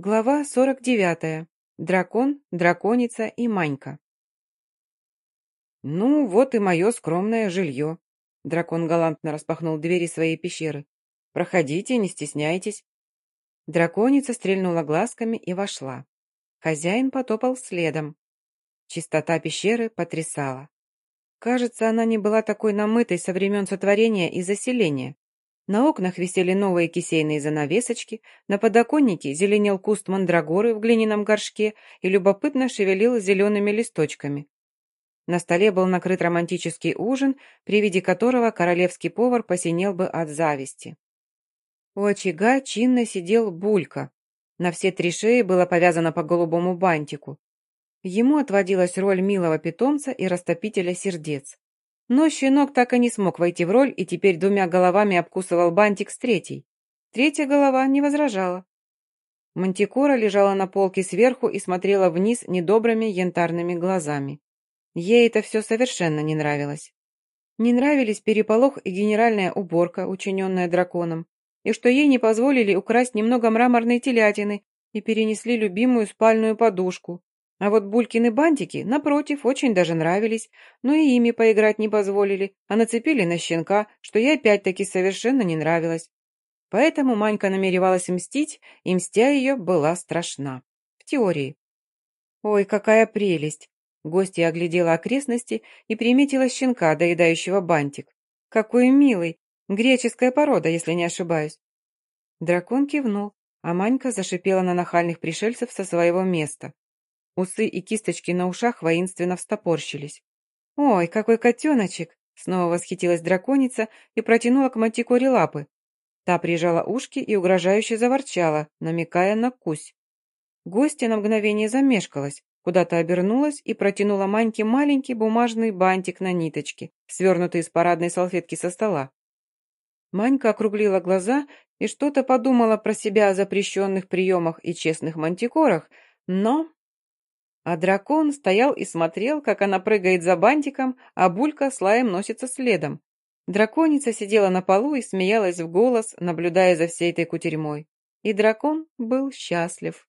Глава 49. Дракон, драконица и Манька. «Ну, вот и мое скромное жилье». Дракон галантно распахнул двери своей пещеры. «Проходите, не стесняйтесь». Драконица стрельнула глазками и вошла. Хозяин потопал следом. Чистота пещеры потрясала. Кажется, она не была такой намытой со времен сотворения и заселения. На окнах висели новые кисейные занавесочки, на подоконнике зеленел куст мандрагоры в глиняном горшке и любопытно шевелил зелеными листочками. На столе был накрыт романтический ужин, при виде которого королевский повар посинел бы от зависти. У очага чинно сидел Булька. На все три шеи было повязано по голубому бантику. Ему отводилась роль милого питомца и растопителя сердец. Но щенок так и не смог войти в роль и теперь двумя головами обкусывал бантик с третьей. Третья голова не возражала. Мантикора лежала на полке сверху и смотрела вниз недобрыми янтарными глазами. Ей это все совершенно не нравилось. Не нравились переполох и генеральная уборка, учиненная драконом, и что ей не позволили украсть немного мраморной телятины и перенесли любимую спальную подушку, а вот Булькины бантики, напротив, очень даже нравились, но и ими поиграть не позволили, а нацепили на щенка, что ей опять-таки совершенно не нравилось. Поэтому Манька намеревалась мстить, и мстя ее была страшна. В теории. «Ой, какая прелесть!» Гостья оглядела окрестности и приметила щенка, доедающего бантик. «Какой милый! Греческая порода, если не ошибаюсь». Дракон кивнул, а Манька зашипела на нахальных пришельцев со своего места. Усы и кисточки на ушах воинственно встопорщились. «Ой, какой котеночек!» Снова восхитилась драконица и протянула к мантикоре лапы. Та прижала ушки и угрожающе заворчала, намекая на кусь. Гостья на мгновение замешкалась, куда-то обернулась и протянула Маньке маленький бумажный бантик на ниточке, свернутый из парадной салфетки со стола. Манька округлила глаза и что-то подумала про себя о запрещенных приемах и честных мантикорах, но а дракон стоял и смотрел, как она прыгает за бантиком, а Булька с лаем носится следом. Драконица сидела на полу и смеялась в голос, наблюдая за всей этой кутерьмой. И дракон был счастлив.